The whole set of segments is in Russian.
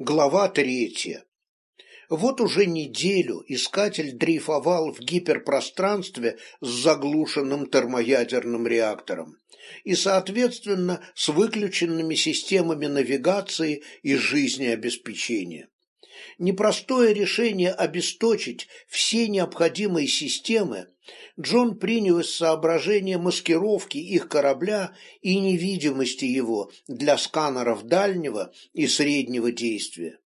Глава третья. Вот уже неделю искатель дрейфовал в гиперпространстве с заглушенным термоядерным реактором и, соответственно, с выключенными системами навигации и жизнеобеспечения. Непростое решение обесточить все необходимые системы Джон принял из соображения маскировки их корабля и невидимости его для сканеров дальнего и среднего действия.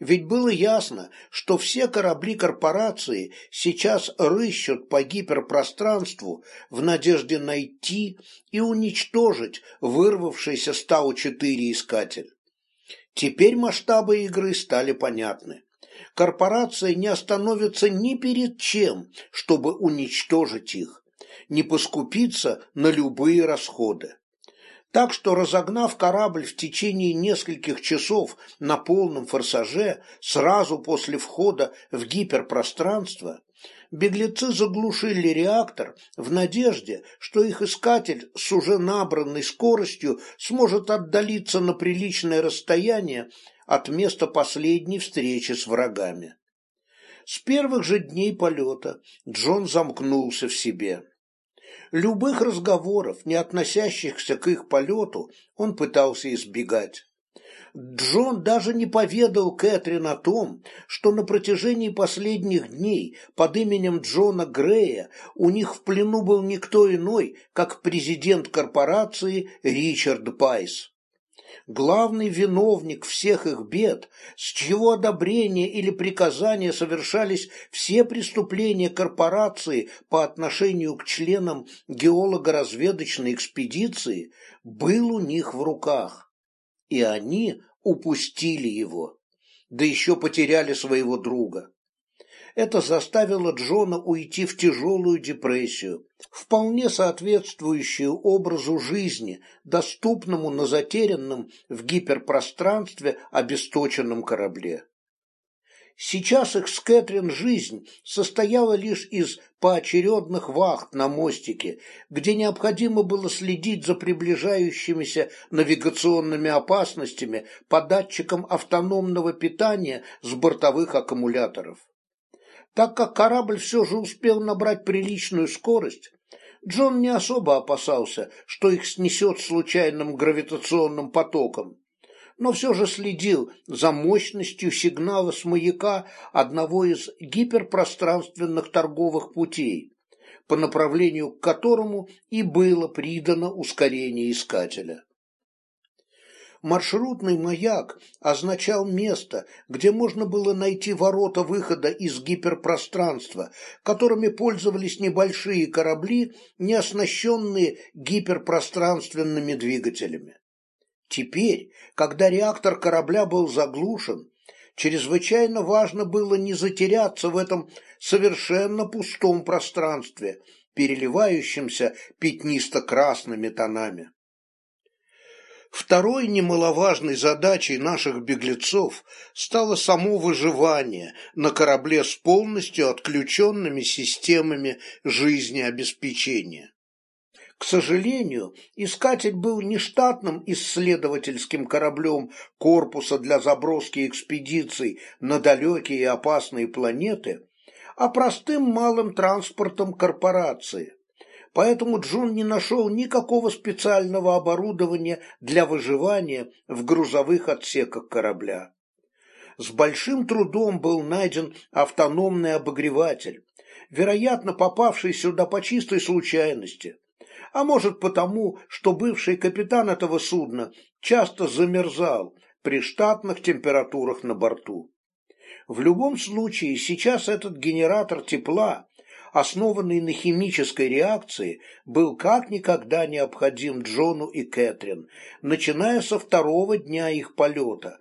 Ведь было ясно, что все корабли корпорации сейчас рыщут по гиперпространству в надежде найти и уничтожить вырвавшийся с Тау-4 искатель. Теперь масштабы игры стали понятны корпорация не остановится ни перед чем, чтобы уничтожить их, не поскупиться на любые расходы. Так что, разогнав корабль в течение нескольких часов на полном форсаже сразу после входа в гиперпространство, беглецы заглушили реактор в надежде, что их искатель с уже набранной скоростью сможет отдалиться на приличное расстояние от места последней встречи с врагами. С первых же дней полета Джон замкнулся в себе. Любых разговоров, не относящихся к их полету, он пытался избегать. Джон даже не поведал Кэтрин о том, что на протяжении последних дней под именем Джона Грея у них в плену был никто иной, как президент корпорации Ричард Пайс главный виновник всех их бед, с чьего одобрения или приказания совершались все преступления корпорации по отношению к членам геолого-разведочной экспедиции, был у них в руках. И они упустили его, да еще потеряли своего друга это заставило Джона уйти в тяжелую депрессию, вполне соответствующую образу жизни, доступному на затерянном в гиперпространстве обесточенном корабле. Сейчас их с Кэтрин жизнь состояла лишь из поочередных вахт на мостике, где необходимо было следить за приближающимися навигационными опасностями по датчикам автономного питания с бортовых аккумуляторов. Так как корабль все же успел набрать приличную скорость, Джон не особо опасался, что их снесет случайным гравитационным потоком, но все же следил за мощностью сигнала с маяка одного из гиперпространственных торговых путей, по направлению к которому и было придано ускорение искателя. Маршрутный маяк означал место, где можно было найти ворота выхода из гиперпространства, которыми пользовались небольшие корабли, не оснащенные гиперпространственными двигателями. Теперь, когда реактор корабля был заглушен, чрезвычайно важно было не затеряться в этом совершенно пустом пространстве, переливающемся пятнисто-красными тонами. Второй немаловажной задачей наших беглецов стало само выживание на корабле с полностью отключенными системами жизнеобеспечения. К сожалению, искатель был не штатным исследовательским кораблем корпуса для заброски экспедиций на далекие и опасные планеты, а простым малым транспортом корпорации поэтому Джон не нашел никакого специального оборудования для выживания в грузовых отсеках корабля. С большим трудом был найден автономный обогреватель, вероятно, попавший сюда по чистой случайности, а может потому, что бывший капитан этого судна часто замерзал при штатных температурах на борту. В любом случае, сейчас этот генератор тепла основанный на химической реакции, был как никогда необходим Джону и Кэтрин, начиная со второго дня их полета,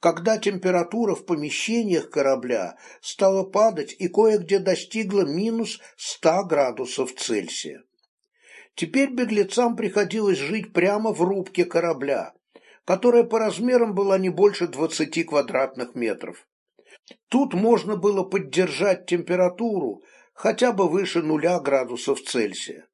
когда температура в помещениях корабля стала падать и кое-где достигла минус 100 градусов Цельсия. Теперь беглецам приходилось жить прямо в рубке корабля, которая по размерам была не больше 20 квадратных метров. Тут можно было поддержать температуру, хотя бы выше нуля градусов Цельсия.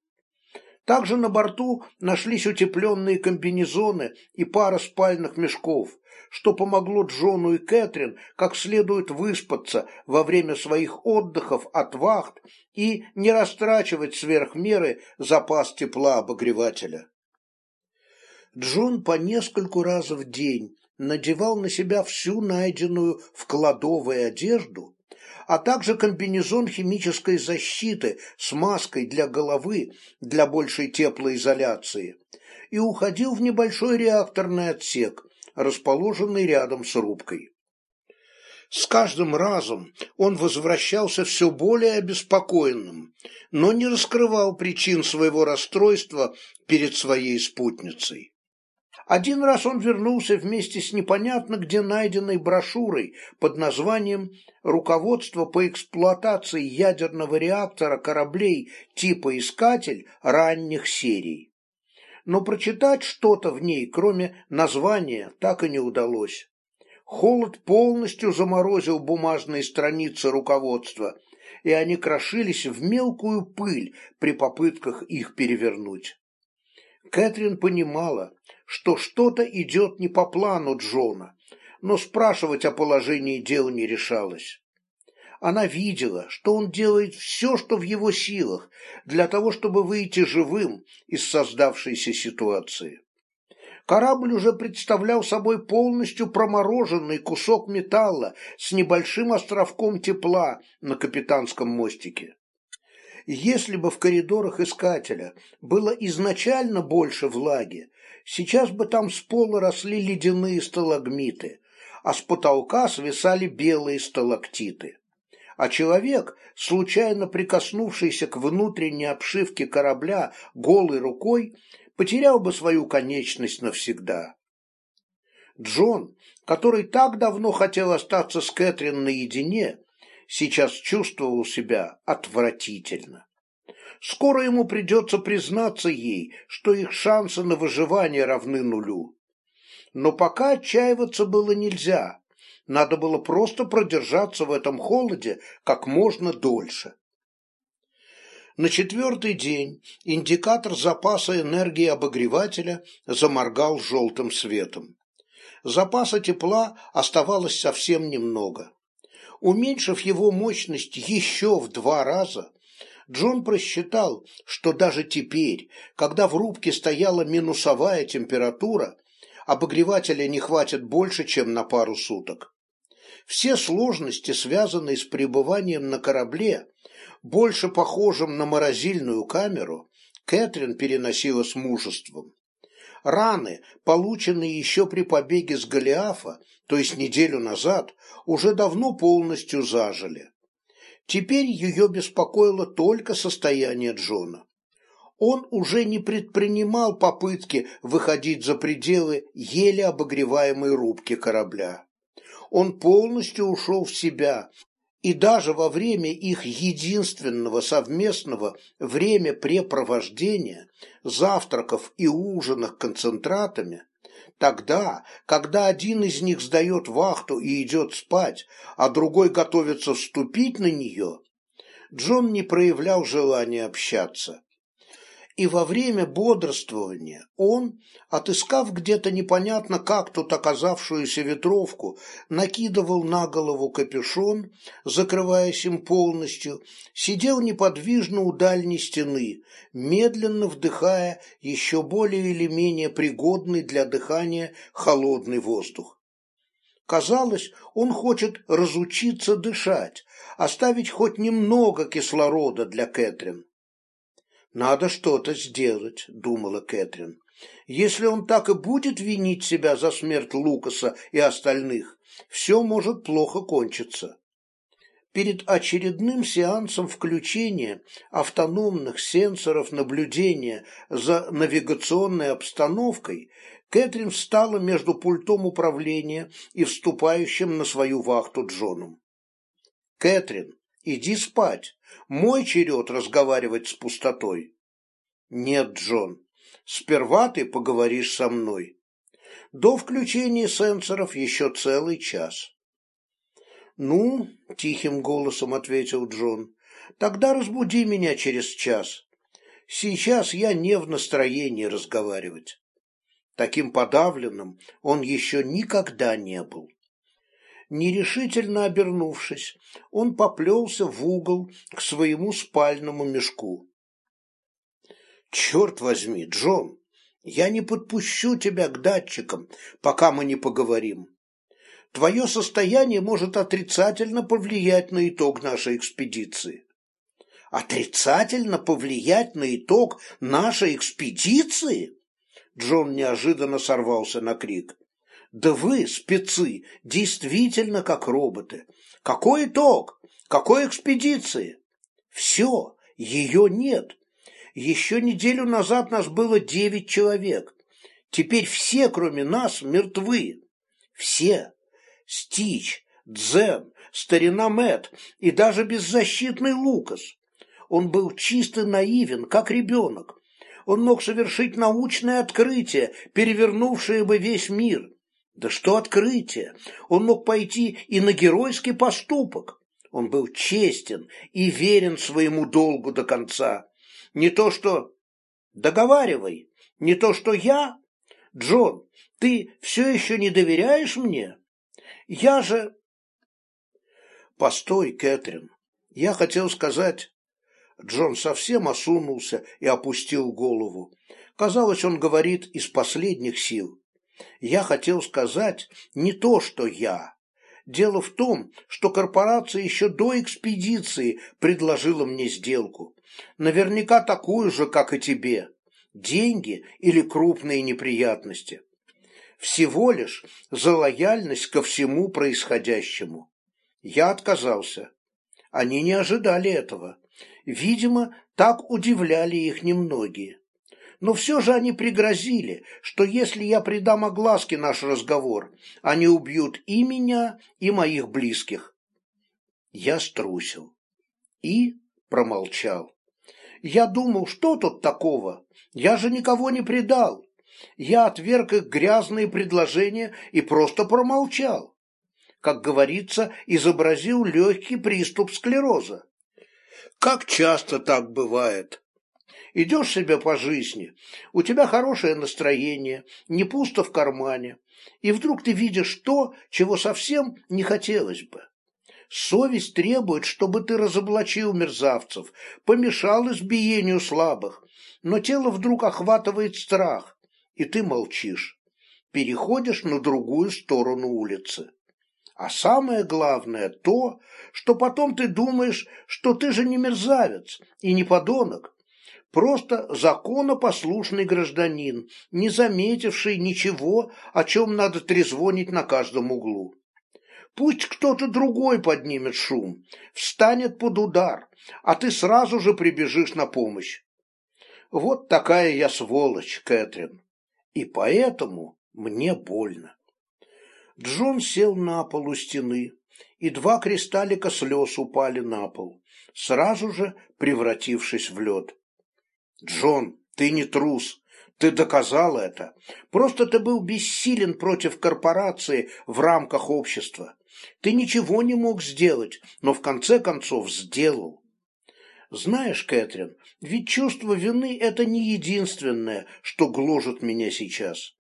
Также на борту нашлись утепленные комбинезоны и пара спальных мешков, что помогло Джону и Кэтрин как следует выспаться во время своих отдыхов от вахт и не растрачивать сверх меры запас тепла обогревателя. Джон по нескольку раз в день надевал на себя всю найденную в кладовой одежду, а также комбинезон химической защиты с маской для головы для большей теплоизоляции, и уходил в небольшой реакторный отсек, расположенный рядом с рубкой. С каждым разом он возвращался все более обеспокоенным, но не раскрывал причин своего расстройства перед своей спутницей. Один раз он вернулся вместе с непонятно где найденной брошюрой под названием «Руководство по эксплуатации ядерного реактора кораблей типа «Искатель» ранних серий». Но прочитать что-то в ней, кроме названия, так и не удалось. Холод полностью заморозил бумажные страницы руководства, и они крошились в мелкую пыль при попытках их перевернуть. Кэтрин понимала, что что-то идет не по плану Джона, но спрашивать о положении дел не решалась. Она видела, что он делает все, что в его силах, для того, чтобы выйти живым из создавшейся ситуации. Корабль уже представлял собой полностью промороженный кусок металла с небольшим островком тепла на капитанском мостике. Если бы в коридорах искателя было изначально больше влаги, сейчас бы там с пола росли ледяные сталагмиты, а с потолка свисали белые сталактиты. А человек, случайно прикоснувшийся к внутренней обшивке корабля голой рукой, потерял бы свою конечность навсегда. Джон, который так давно хотел остаться с Кэтрин наедине, сейчас чувствовал себя отвратительно. Скоро ему придется признаться ей, что их шансы на выживание равны нулю. Но пока отчаиваться было нельзя. Надо было просто продержаться в этом холоде как можно дольше. На четвертый день индикатор запаса энергии обогревателя заморгал желтым светом. Запаса тепла оставалось совсем немного. Уменьшив его мощность еще в два раза, Джон просчитал, что даже теперь, когда в рубке стояла минусовая температура, обогревателя не хватит больше, чем на пару суток. Все сложности, связанные с пребыванием на корабле, больше похожим на морозильную камеру, Кэтрин переносила с мужеством. Раны, полученные еще при побеге с Голиафа, то есть неделю назад, уже давно полностью зажили. Теперь ее беспокоило только состояние Джона. Он уже не предпринимал попытки выходить за пределы еле обогреваемой рубки корабля. Он полностью ушел в себя, и даже во время их единственного совместного времяпрепровождения, завтраков и ужинах концентратами, тогда, когда один из них сдает вахту и идет спать, а другой готовится вступить на нее, Джон не проявлял желания общаться и во время бодрствования он, отыскав где-то непонятно как тут оказавшуюся ветровку, накидывал на голову капюшон, закрываясь им полностью, сидел неподвижно у дальней стены, медленно вдыхая еще более или менее пригодный для дыхания холодный воздух. Казалось, он хочет разучиться дышать, оставить хоть немного кислорода для Кэтрин. «Надо что-то сделать», — думала Кэтрин. «Если он так и будет винить себя за смерть Лукаса и остальных, все может плохо кончиться». Перед очередным сеансом включения автономных сенсоров наблюдения за навигационной обстановкой Кэтрин встала между пультом управления и вступающим на свою вахту Джоном. «Кэтрин, Иди спать. Мой черед разговаривать с пустотой. Нет, Джон, сперва ты поговоришь со мной. До включения сенсоров еще целый час. Ну, тихим голосом ответил Джон, тогда разбуди меня через час. Сейчас я не в настроении разговаривать. Таким подавленным он еще никогда не был. Нерешительно обернувшись, он поплелся в угол к своему спальному мешку. «Черт возьми, Джон, я не подпущу тебя к датчикам, пока мы не поговорим. Твое состояние может отрицательно повлиять на итог нашей экспедиции». «Отрицательно повлиять на итог нашей экспедиции?» Джон неожиданно сорвался на крик. Да вы, спецы, действительно как роботы. Какой итог? Какой экспедиции? Все, ее нет. Еще неделю назад нас было девять человек. Теперь все, кроме нас, мертвы. Все. Стич, Дзен, старина Мэтт и даже беззащитный Лукас. Он был чисто наивен, как ребенок. Он мог совершить научное открытие, перевернувшее бы весь мир. Да что открытие! Он мог пойти и на геройский поступок. Он был честен и верен своему долгу до конца. Не то что... Договаривай. Не то что я. Джон, ты все еще не доверяешь мне? Я же... Постой, Кэтрин. Я хотел сказать... Джон совсем осунулся и опустил голову. Казалось, он говорит из последних сил. Я хотел сказать не то, что я. Дело в том, что корпорация еще до экспедиции предложила мне сделку. Наверняка такую же, как и тебе. Деньги или крупные неприятности. Всего лишь за лояльность ко всему происходящему. Я отказался. Они не ожидали этого. Видимо, так удивляли их немногие но все же они пригрозили, что если я придам огласке наш разговор, они убьют и меня, и моих близких. Я струсил и промолчал. Я думал, что тут такого? Я же никого не предал. Я отверг их грязные предложения и просто промолчал. Как говорится, изобразил легкий приступ склероза. Как часто так бывает? Идешь себе по жизни, у тебя хорошее настроение, не пусто в кармане, и вдруг ты видишь то, чего совсем не хотелось бы. Совесть требует, чтобы ты разоблачил мерзавцев, помешал избиению слабых, но тело вдруг охватывает страх, и ты молчишь, переходишь на другую сторону улицы. А самое главное то, что потом ты думаешь, что ты же не мерзавец и не подонок, Просто законопослушный гражданин, не заметивший ничего, о чем надо трезвонить на каждом углу. Пусть кто-то другой поднимет шум, встанет под удар, а ты сразу же прибежишь на помощь. Вот такая я сволочь, Кэтрин. И поэтому мне больно. Джон сел на пол у стены, и два кристаллика слез упали на пол, сразу же превратившись в лед. Джон, ты не трус. Ты доказал это. Просто ты был бессилен против корпорации в рамках общества. Ты ничего не мог сделать, но в конце концов сделал. Знаешь, Кэтрин, ведь чувство вины – это не единственное, что гложет меня сейчас.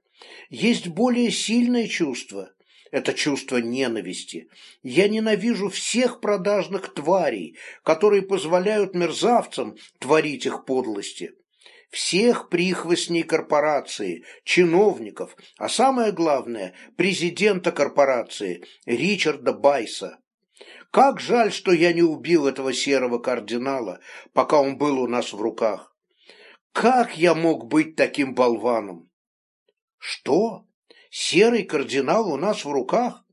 Есть более сильное чувство. Это чувство ненависти. Я ненавижу всех продажных тварей, которые позволяют мерзавцам творить их подлости всех прихвостней корпорации, чиновников, а самое главное, президента корпорации Ричарда Байса. Как жаль, что я не убил этого серого кардинала, пока он был у нас в руках. Как я мог быть таким болваном? Что? Серый кардинал у нас в руках?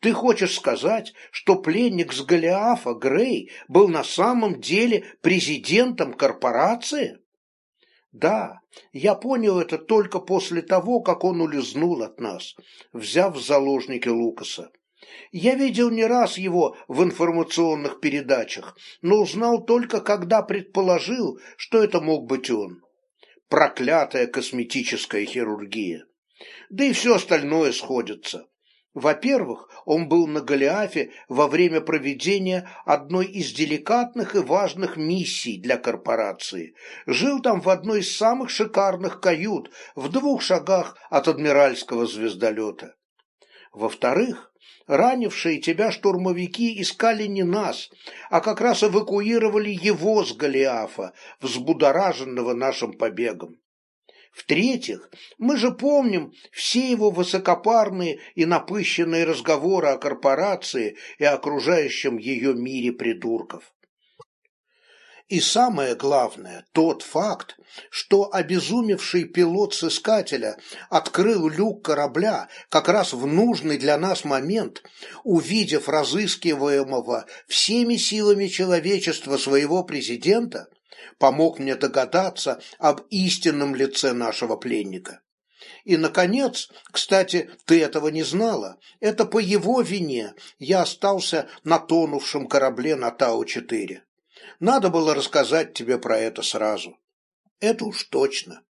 Ты хочешь сказать, что пленник с Голиафа, Грей, был на самом деле президентом корпорации? Да, я понял это только после того, как он улизнул от нас, взяв в заложники Лукаса. Я видел не раз его в информационных передачах, но узнал только, когда предположил, что это мог быть он. Проклятая косметическая хирургия. Да и все остальное сходится. Во-первых, он был на Голиафе во время проведения одной из деликатных и важных миссий для корпорации. Жил там в одной из самых шикарных кают в двух шагах от адмиральского звездолета. Во-вторых, ранившие тебя штурмовики искали не нас, а как раз эвакуировали его с Голиафа, взбудораженного нашим побегом. В-третьих, мы же помним все его высокопарные и напыщенные разговоры о корпорации и окружающем ее мире придурков. И самое главное, тот факт, что обезумевший пилот с искателя открыл люк корабля как раз в нужный для нас момент, увидев разыскиваемого всеми силами человечества своего президента, помог мне догадаться об истинном лице нашего пленника. И, наконец, кстати, ты этого не знала, это по его вине я остался на тонувшем корабле на Тау-4. Надо было рассказать тебе про это сразу. Это уж точно.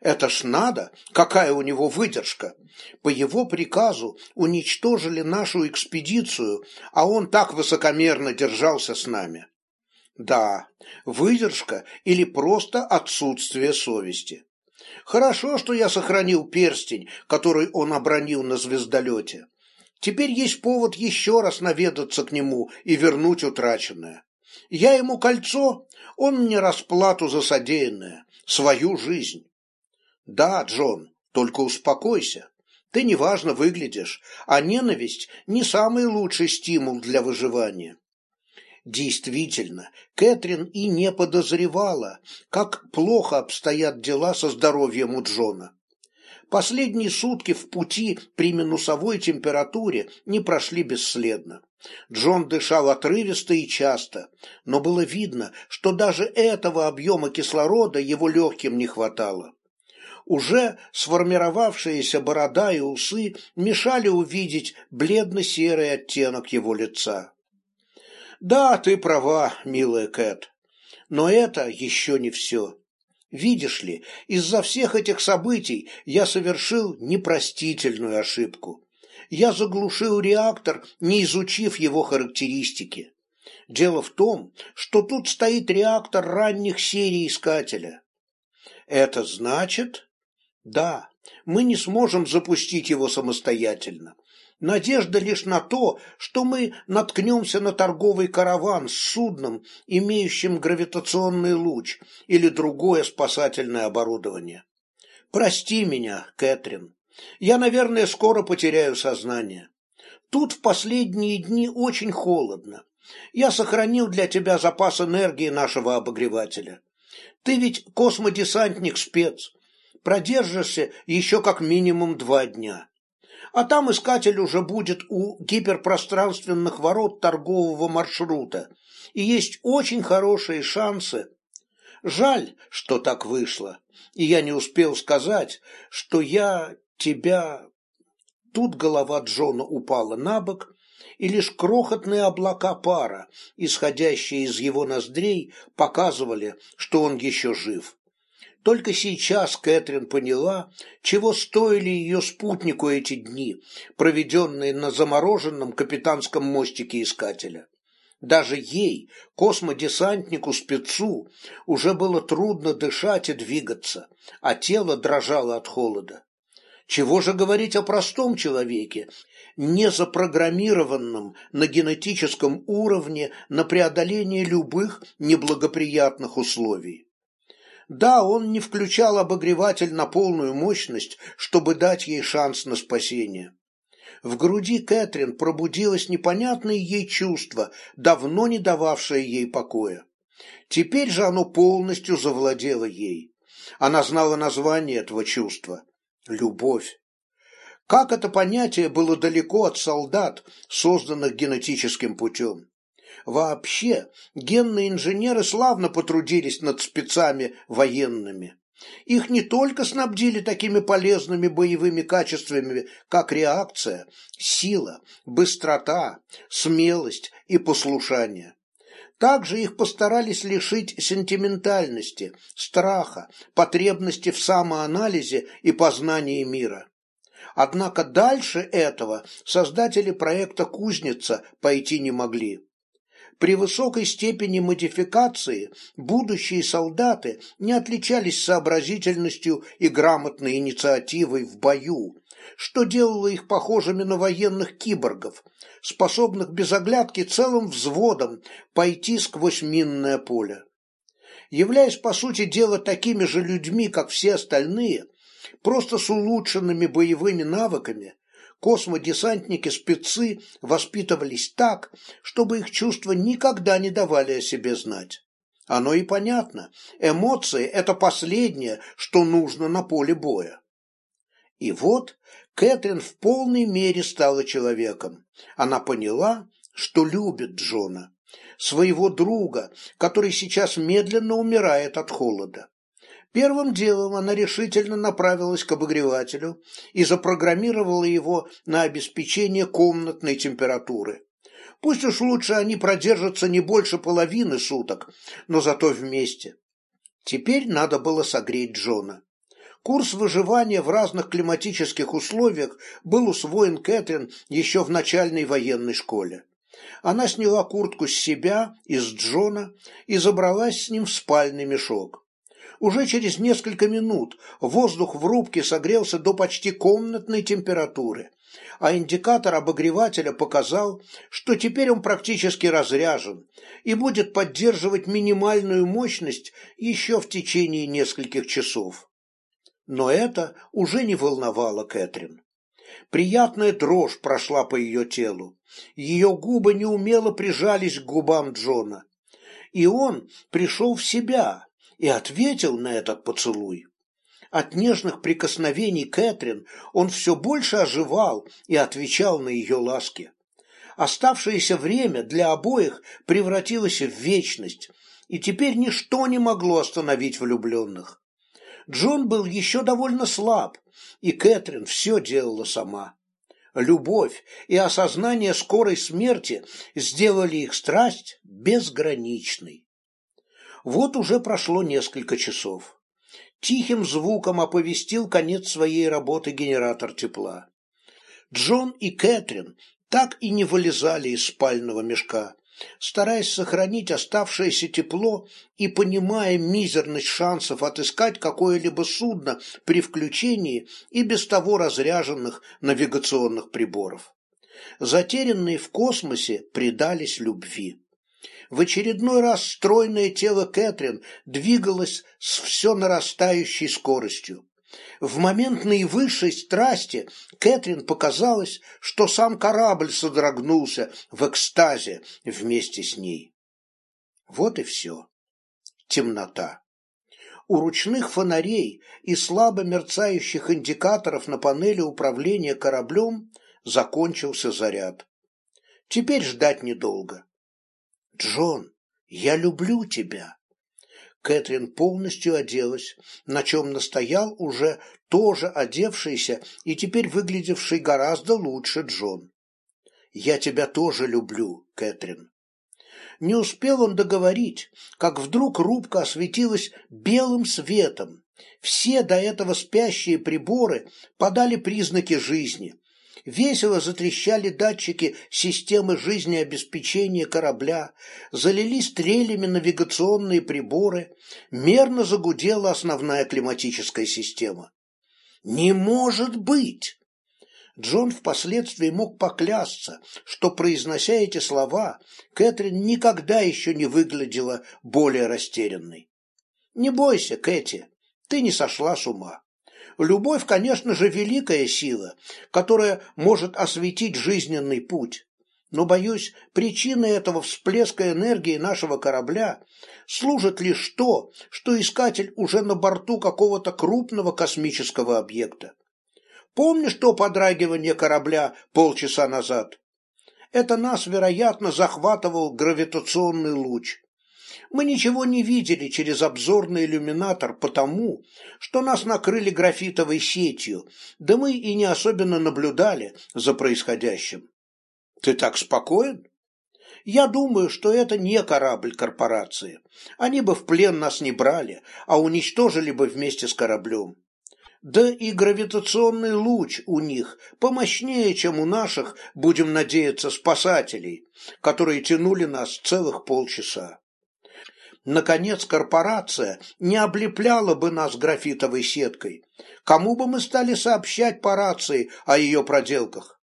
Это ж надо, какая у него выдержка. По его приказу уничтожили нашу экспедицию, а он так высокомерно держался с нами. Да, выдержка или просто отсутствие совести. Хорошо, что я сохранил перстень, который он обронил на звездолете. Теперь есть повод еще раз наведаться к нему и вернуть утраченное. Я ему кольцо, он мне расплату за содеянное, свою жизнь. Да, Джон, только успокойся. Ты неважно выглядишь, а ненависть не самый лучший стимул для выживания. Действительно, Кэтрин и не подозревала, как плохо обстоят дела со здоровьем у Джона. Последние сутки в пути при минусовой температуре не прошли бесследно. Джон дышал отрывисто и часто, но было видно, что даже этого объема кислорода его легким не хватало. Уже сформировавшиеся борода и усы мешали увидеть бледно-серый оттенок его лица. Да, ты права, милая Кэт. Но это еще не все. Видишь ли, из-за всех этих событий я совершил непростительную ошибку. Я заглушил реактор, не изучив его характеристики. Дело в том, что тут стоит реактор ранних серий искателя. Это значит? Да, мы не сможем запустить его самостоятельно. Надежда лишь на то, что мы наткнемся на торговый караван с судном, имеющим гравитационный луч или другое спасательное оборудование. Прости меня, Кэтрин. Я, наверное, скоро потеряю сознание. Тут в последние дни очень холодно. Я сохранил для тебя запас энергии нашего обогревателя. Ты ведь космодесантник-спец. Продержишься еще как минимум два дня а там искатель уже будет у гиперпространственных ворот торгового маршрута, и есть очень хорошие шансы. Жаль, что так вышло, и я не успел сказать, что я тебя... Тут голова Джона упала на бок, и лишь крохотные облака пара, исходящие из его ноздрей, показывали, что он еще жив. Только сейчас Кэтрин поняла, чего стоили ее спутнику эти дни, проведенные на замороженном капитанском мостике Искателя. Даже ей, космодесантнику-спецу, уже было трудно дышать и двигаться, а тело дрожало от холода. Чего же говорить о простом человеке, не запрограммированном на генетическом уровне на преодоление любых неблагоприятных условий. Да, он не включал обогреватель на полную мощность, чтобы дать ей шанс на спасение. В груди Кэтрин пробудилось непонятное ей чувство, давно не дававшее ей покоя. Теперь же оно полностью завладело ей. Она знала название этого чувства – любовь. Как это понятие было далеко от солдат, созданных генетическим путем. Вообще, генные инженеры славно потрудились над спецами военными. Их не только снабдили такими полезными боевыми качествами, как реакция, сила, быстрота, смелость и послушание. Также их постарались лишить сентиментальности, страха, потребности в самоанализе и познании мира. Однако дальше этого создатели проекта «Кузница» пойти не могли. При высокой степени модификации будущие солдаты не отличались сообразительностью и грамотной инициативой в бою, что делало их похожими на военных киборгов, способных без оглядки целым взводом пойти сквозь минное поле. Являясь, по сути дела, такими же людьми, как все остальные, просто с улучшенными боевыми навыками, космодесантники-спецы воспитывались так, чтобы их чувства никогда не давали о себе знать. Оно и понятно. Эмоции – это последнее, что нужно на поле боя. И вот Кэтрин в полной мере стала человеком. Она поняла, что любит Джона, своего друга, который сейчас медленно умирает от холода. Первым делом она решительно направилась к обогревателю и запрограммировала его на обеспечение комнатной температуры. Пусть уж лучше они продержатся не больше половины суток, но зато вместе. Теперь надо было согреть Джона. Курс выживания в разных климатических условиях был усвоен Кэтрин еще в начальной военной школе. Она сняла куртку с себя и с Джона и забралась с ним в спальный мешок. Уже через несколько минут воздух в рубке согрелся до почти комнатной температуры, а индикатор обогревателя показал, что теперь он практически разряжен и будет поддерживать минимальную мощность еще в течение нескольких часов. Но это уже не волновало Кэтрин. Приятная дрожь прошла по ее телу. Ее губы неумело прижались к губам Джона. И он пришел в себя, и ответил на этот поцелуй. От нежных прикосновений Кэтрин он все больше оживал и отвечал на ее ласки. Оставшееся время для обоих превратилось в вечность, и теперь ничто не могло остановить влюбленных. Джон был еще довольно слаб, и Кэтрин все делала сама. Любовь и осознание скорой смерти сделали их страсть безграничной. Вот уже прошло несколько часов. Тихим звуком оповестил конец своей работы генератор тепла. Джон и Кэтрин так и не вылезали из спального мешка, стараясь сохранить оставшееся тепло и понимая мизерность шансов отыскать какое-либо судно при включении и без того разряженных навигационных приборов. Затерянные в космосе предались любви. В очередной раз стройное тело Кэтрин двигалось с все нарастающей скоростью. В момент наивысшей страсти Кэтрин показалось, что сам корабль содрогнулся в экстазе вместе с ней. Вот и все. Темнота. У ручных фонарей и слабо мерцающих индикаторов на панели управления кораблем закончился заряд. Теперь ждать недолго. «Джон, я люблю тебя!» Кэтрин полностью оделась, на чем настоял уже тоже одевшийся и теперь выглядевший гораздо лучше Джон. «Я тебя тоже люблю, Кэтрин». Не успел он договорить, как вдруг рубка осветилась белым светом. Все до этого спящие приборы подали признаки жизни, Весело затрещали датчики системы жизнеобеспечения корабля, залились стрелями навигационные приборы, мерно загудела основная климатическая система. «Не может быть!» Джон впоследствии мог поклясться, что, произнося эти слова, Кэтрин никогда еще не выглядела более растерянной. «Не бойся, Кэти, ты не сошла с ума. Любовь, конечно же, великая сила, которая может осветить жизненный путь. Но, боюсь, причиной этого всплеска энергии нашего корабля служит лишь то, что искатель уже на борту какого-то крупного космического объекта. Помнишь то подрагивание корабля полчаса назад? Это нас, вероятно, захватывал гравитационный луч. Мы ничего не видели через обзорный иллюминатор потому, что нас накрыли графитовой сетью, да мы и не особенно наблюдали за происходящим. Ты так спокоен? Я думаю, что это не корабль корпорации. Они бы в плен нас не брали, а уничтожили бы вместе с кораблем. Да и гравитационный луч у них помощнее, чем у наших, будем надеяться, спасателей, которые тянули нас целых полчаса. Наконец, корпорация не облепляла бы нас графитовой сеткой. Кому бы мы стали сообщать по рации о ее проделках?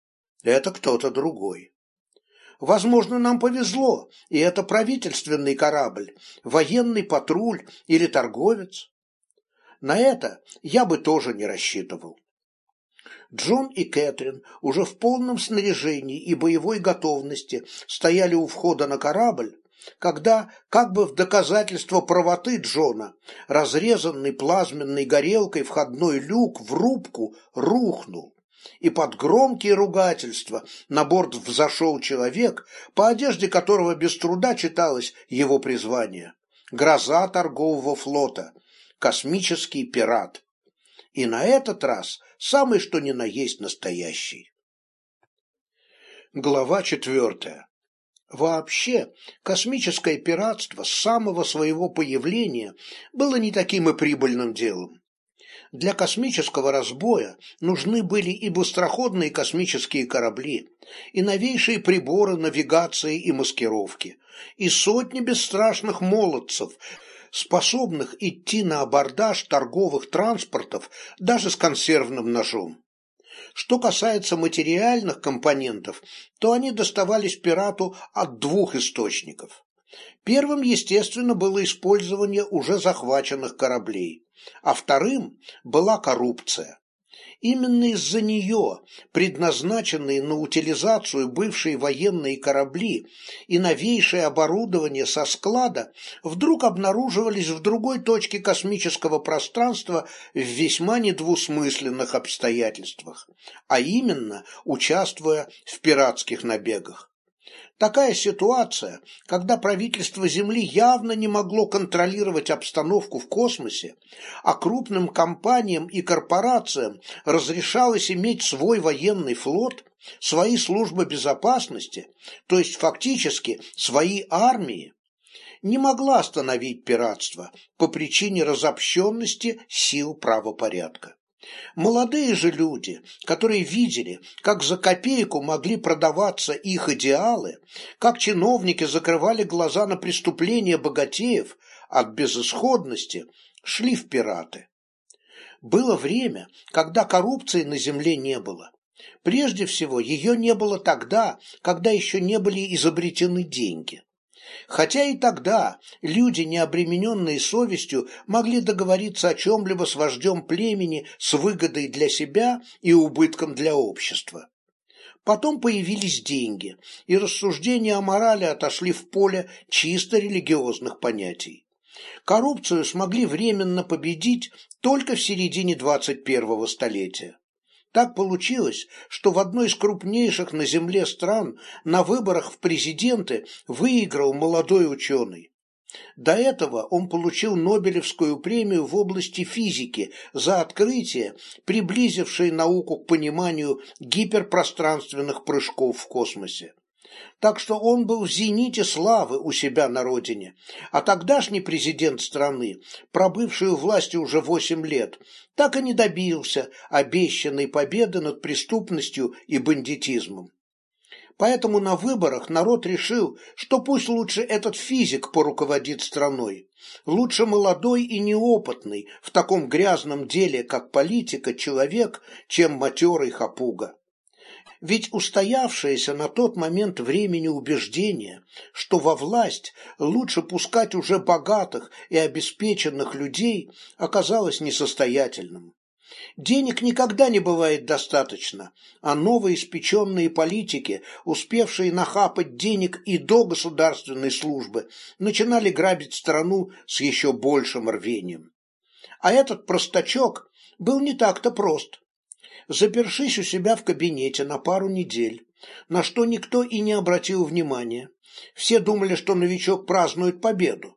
Это кто-то другой. Возможно, нам повезло, и это правительственный корабль, военный патруль или торговец. На это я бы тоже не рассчитывал. Джон и Кэтрин уже в полном снаряжении и боевой готовности стояли у входа на корабль, когда, как бы в доказательство правоты Джона, разрезанный плазменной горелкой входной люк в рубку рухнул, и под громкие ругательства на борт взошел человек, по одежде которого без труда читалось его призвание – гроза торгового флота, космический пират. И на этот раз самый что ни на есть настоящий. Глава четвертая. Вообще, космическое пиратство с самого своего появления было не таким и прибыльным делом. Для космического разбоя нужны были и быстроходные космические корабли, и новейшие приборы навигации и маскировки, и сотни бесстрашных молодцев, способных идти на абордаж торговых транспортов даже с консервным ножом. Что касается материальных компонентов, то они доставались пирату от двух источников. Первым, естественно, было использование уже захваченных кораблей, а вторым была коррупция. Именно из-за нее предназначенные на утилизацию бывшие военные корабли и новейшее оборудование со склада вдруг обнаруживались в другой точке космического пространства в весьма недвусмысленных обстоятельствах, а именно участвуя в пиратских набегах. Такая ситуация, когда правительство Земли явно не могло контролировать обстановку в космосе, а крупным компаниям и корпорациям разрешалось иметь свой военный флот, свои службы безопасности, то есть фактически свои армии, не могла остановить пиратство по причине разобщенности сил правопорядка. Молодые же люди, которые видели, как за копейку могли продаваться их идеалы, как чиновники закрывали глаза на преступления богатеев от безысходности, шли в пираты. Было время, когда коррупции на земле не было. Прежде всего, ее не было тогда, когда еще не были изобретены деньги. Хотя и тогда люди, не обремененные совестью, могли договориться о чем-либо с вождем племени с выгодой для себя и убытком для общества. Потом появились деньги, и рассуждения о морали отошли в поле чисто религиозных понятий. Коррупцию смогли временно победить только в середине 21-го столетия. Так получилось, что в одной из крупнейших на Земле стран на выборах в президенты выиграл молодой ученый. До этого он получил Нобелевскую премию в области физики за открытие, приблизившее науку к пониманию гиперпространственных прыжков в космосе так что он был в зените славы у себя на родине, а тогдашний президент страны, пробывший у власти уже восемь лет, так и не добился обещанной победы над преступностью и бандитизмом. Поэтому на выборах народ решил, что пусть лучше этот физик поруководит страной, лучше молодой и неопытный в таком грязном деле, как политика, человек, чем матерый хапуга. Ведь устоявшееся на тот момент времени убеждение, что во власть лучше пускать уже богатых и обеспеченных людей, оказалось несостоятельным. Денег никогда не бывает достаточно, а новоиспеченные политики, успевшие нахапать денег и до государственной службы, начинали грабить страну с еще большим рвением. А этот простачок был не так-то прост запершись у себя в кабинете на пару недель, на что никто и не обратил внимания. Все думали, что новичок празднует победу.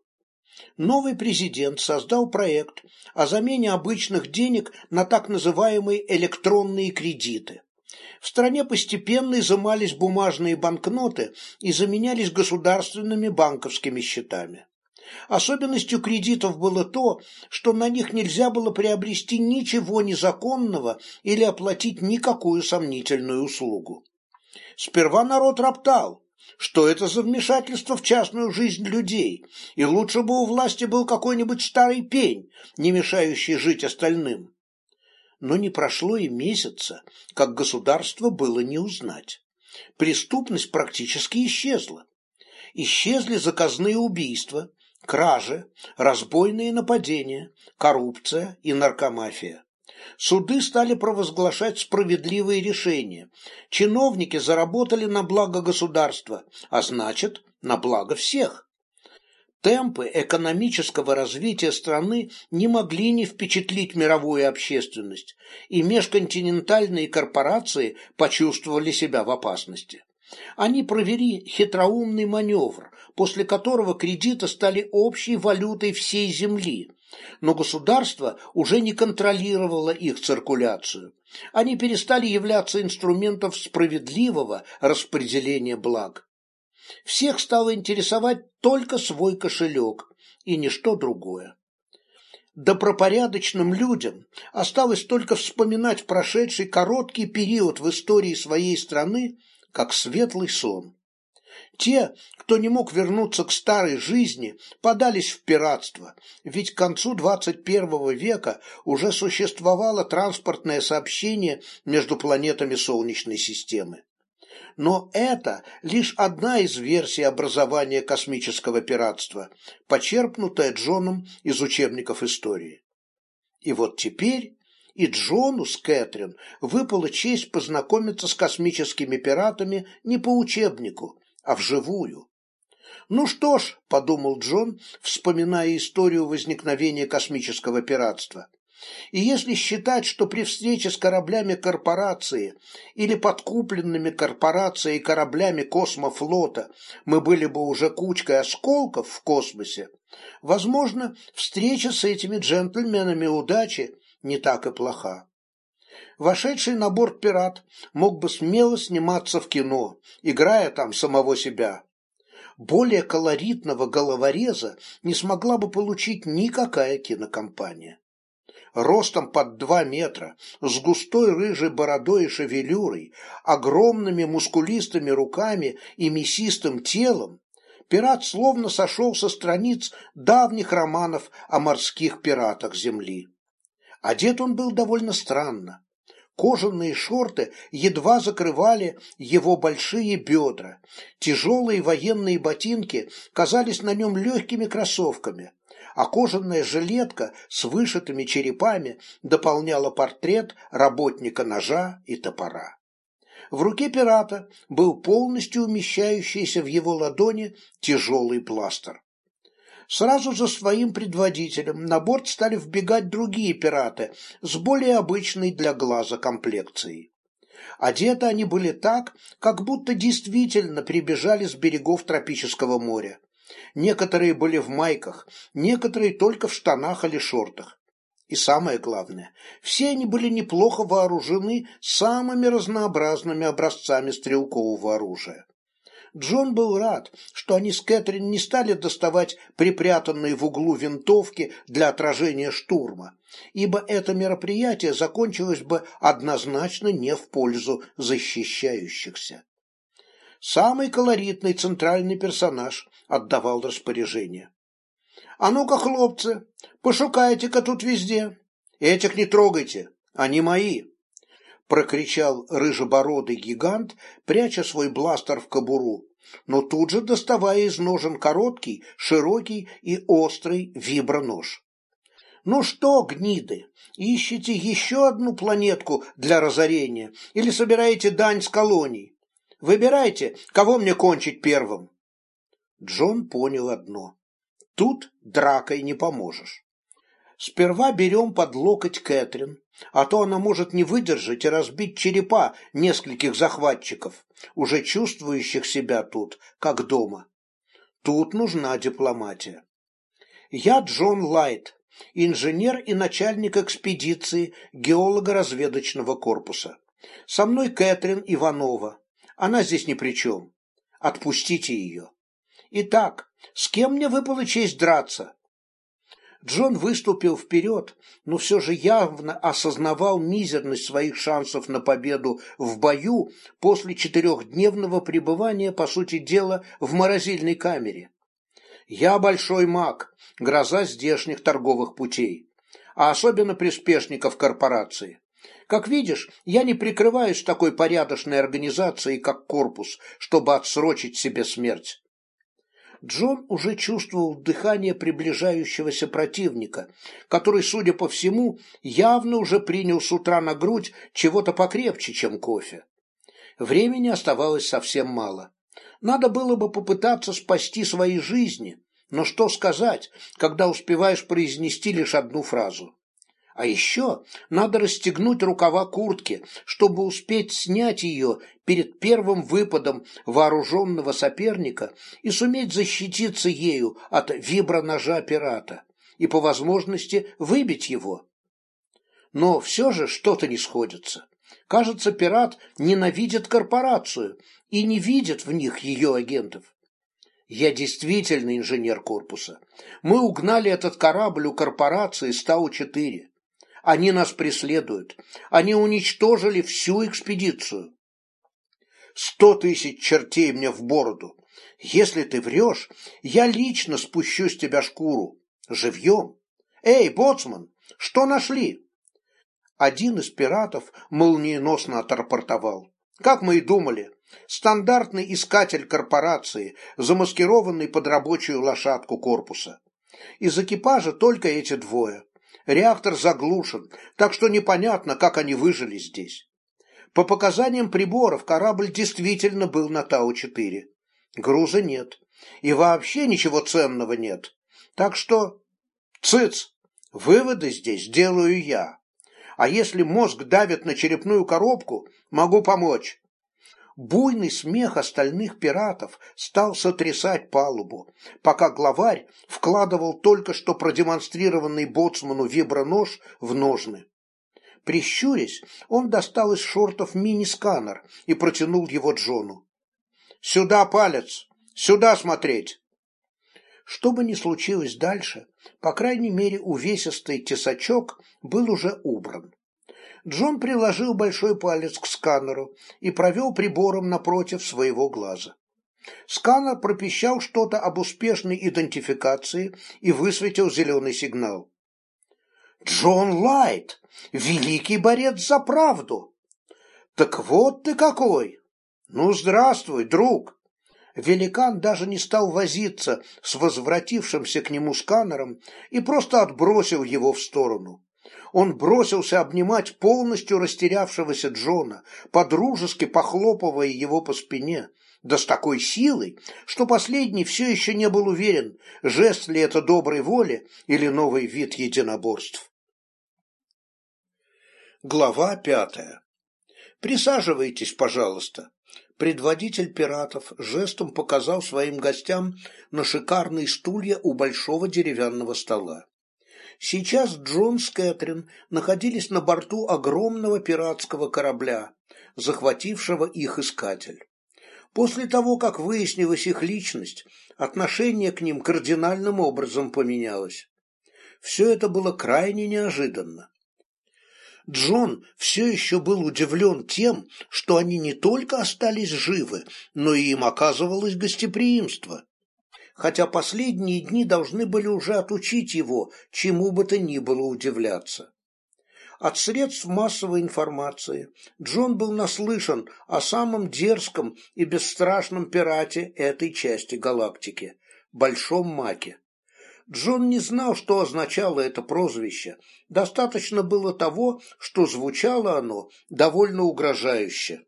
Новый президент создал проект о замене обычных денег на так называемые электронные кредиты. В стране постепенно изымались бумажные банкноты и заменялись государственными банковскими счетами. Особенностью кредитов было то, что на них нельзя было приобрести ничего незаконного или оплатить никакую сомнительную услугу. Сперва народ роптал, что это за вмешательство в частную жизнь людей, и лучше бы у власти был какой-нибудь старый пень, не мешающий жить остальным. Но не прошло и месяца, как государство было не узнать. Преступность практически исчезла. Исчезли заказные убийства, кражи, разбойные нападения, коррупция и наркомафия. Суды стали провозглашать справедливые решения. Чиновники заработали на благо государства, а значит, на благо всех. Темпы экономического развития страны не могли не впечатлить мировую общественность, и межконтинентальные корпорации почувствовали себя в опасности. Они провели хитроумный маневр, после которого кредиты стали общей валютой всей земли, но государство уже не контролировало их циркуляцию. Они перестали являться инструментом справедливого распределения благ. Всех стало интересовать только свой кошелек и ничто другое. Добропорядочным людям осталось только вспоминать прошедший короткий период в истории своей страны как светлый сон. Те, кто не мог вернуться к старой жизни, подались в пиратство, ведь к концу 21 века уже существовало транспортное сообщение между планетами Солнечной системы. Но это лишь одна из версий образования космического пиратства, почерпнутая Джоном из учебников истории. И вот теперь и Джону с Кэтрин выпала честь познакомиться с космическими пиратами не по учебнику, а вживую. «Ну что ж», — подумал Джон, вспоминая историю возникновения космического пиратства, и если считать, что при встрече с кораблями корпорации или подкупленными корпорацией кораблями космофлота мы были бы уже кучкой осколков в космосе, возможно, встреча с этими джентльменами удачи не так и плоха. Вошедший на борт пират мог бы смело сниматься в кино, играя там самого себя. Более колоритного головореза не смогла бы получить никакая кинокомпания. Ростом под два метра, с густой рыжей бородой и шевелюрой, огромными мускулистыми руками и мясистым телом, пират словно сошел со страниц давних романов о морских пиратах Земли. Одет он был довольно странно. Кожаные шорты едва закрывали его большие бедра. Тяжелые военные ботинки казались на нем легкими кроссовками, а кожаная жилетка с вышитыми черепами дополняла портрет работника ножа и топора. В руке пирата был полностью умещающийся в его ладони тяжелый пластер. Сразу за своим предводителем на борт стали вбегать другие пираты с более обычной для глаза комплекцией. Одеты они были так, как будто действительно прибежали с берегов тропического моря. Некоторые были в майках, некоторые только в штанах или шортах. И самое главное, все они были неплохо вооружены самыми разнообразными образцами стрелкового оружия. Джон был рад, что они с Кэтрин не стали доставать припрятанные в углу винтовки для отражения штурма, ибо это мероприятие закончилось бы однозначно не в пользу защищающихся. Самый колоритный центральный персонаж отдавал распоряжение. «А ну-ка, хлопцы, пошукайте-ка тут везде. Этих не трогайте, они мои» прокричал рыжебородый гигант, пряча свой бластер в кобуру, но тут же доставая из ножен короткий, широкий и острый вибронож. «Ну что, гниды, ищете еще одну планетку для разорения или собираете дань с колоний? Выбирайте, кого мне кончить первым». Джон понял одно. Тут дракой не поможешь. Сперва берем под локоть Кэтрин, а то она может не выдержать и разбить черепа нескольких захватчиков, уже чувствующих себя тут, как дома. Тут нужна дипломатия. Я Джон Лайт, инженер и начальник экспедиции геолого-разведочного корпуса. Со мной Кэтрин Иванова. Она здесь ни при чем. Отпустите ее. Итак, С кем мне выпала честь драться?» Джон выступил вперед, но все же явно осознавал мизерность своих шансов на победу в бою после четырехдневного пребывания, по сути дела, в морозильной камере. «Я большой маг, гроза здешних торговых путей, а особенно приспешников корпорации. Как видишь, я не прикрываюсь такой порядочной организацией, как корпус, чтобы отсрочить себе смерть. Джон уже чувствовал дыхание приближающегося противника, который, судя по всему, явно уже принял с утра на грудь чего-то покрепче, чем кофе. Времени оставалось совсем мало. Надо было бы попытаться спасти свои жизни, но что сказать, когда успеваешь произнести лишь одну фразу? А еще надо расстегнуть рукава куртки, чтобы успеть снять ее перед первым выпадом вооруженного соперника и суметь защититься ею от виброножа пирата и по возможности выбить его. Но все же что-то не сходится. Кажется, пират ненавидит корпорацию и не видит в них ее агентов. Я действительно инженер корпуса. Мы угнали этот корабль у корпорации Стау-4. Они нас преследуют. Они уничтожили всю экспедицию. Сто тысяч чертей мне в бороду. Если ты врешь, я лично спущу с тебя шкуру. Живьем. Эй, боцман, что нашли? Один из пиратов молниеносно отрапортовал. Как мы и думали, стандартный искатель корпорации, замаскированный под рабочую лошадку корпуса. Из экипажа только эти двое. Реактор заглушен, так что непонятно, как они выжили здесь. По показаниям приборов, корабль действительно был на Тау-4. Груза нет. И вообще ничего ценного нет. Так что... Цыц! Выводы здесь делаю я. А если мозг давит на черепную коробку, могу помочь. Буйный смех остальных пиратов стал сотрясать палубу, пока главарь вкладывал только что продемонстрированный боцману вибронож в ножны. Прищурясь, он достал из шортов мини-сканер и протянул его Джону. «Сюда палец! Сюда смотреть!» Что бы ни случилось дальше, по крайней мере увесистый тесачок был уже убран. Джон приложил большой палец к сканеру и провел прибором напротив своего глаза. Сканер пропищал что-то об успешной идентификации и высветил зеленый сигнал. «Джон Лайт! Великий борец за правду!» «Так вот ты какой! Ну, здравствуй, друг!» Великан даже не стал возиться с возвратившимся к нему сканером и просто отбросил его в сторону он бросился обнимать полностью растерявшегося Джона, подружески похлопывая его по спине, да с такой силой, что последний все еще не был уверен, жест ли это доброй воли или новый вид единоборств. Глава пятая. «Присаживайтесь, пожалуйста». Предводитель пиратов жестом показал своим гостям на шикарные стулья у большого деревянного стола. Сейчас Джон с Кэтрин находились на борту огромного пиратского корабля, захватившего их искатель. После того, как выяснилась их личность, отношение к ним кардинальным образом поменялось. Все это было крайне неожиданно. Джон все еще был удивлен тем, что они не только остались живы, но и им оказывалось гостеприимство хотя последние дни должны были уже отучить его чему бы то ни было удивляться. От средств массовой информации Джон был наслышан о самом дерзком и бесстрашном пирате этой части галактики – Большом Маке. Джон не знал, что означало это прозвище. Достаточно было того, что звучало оно довольно угрожающе.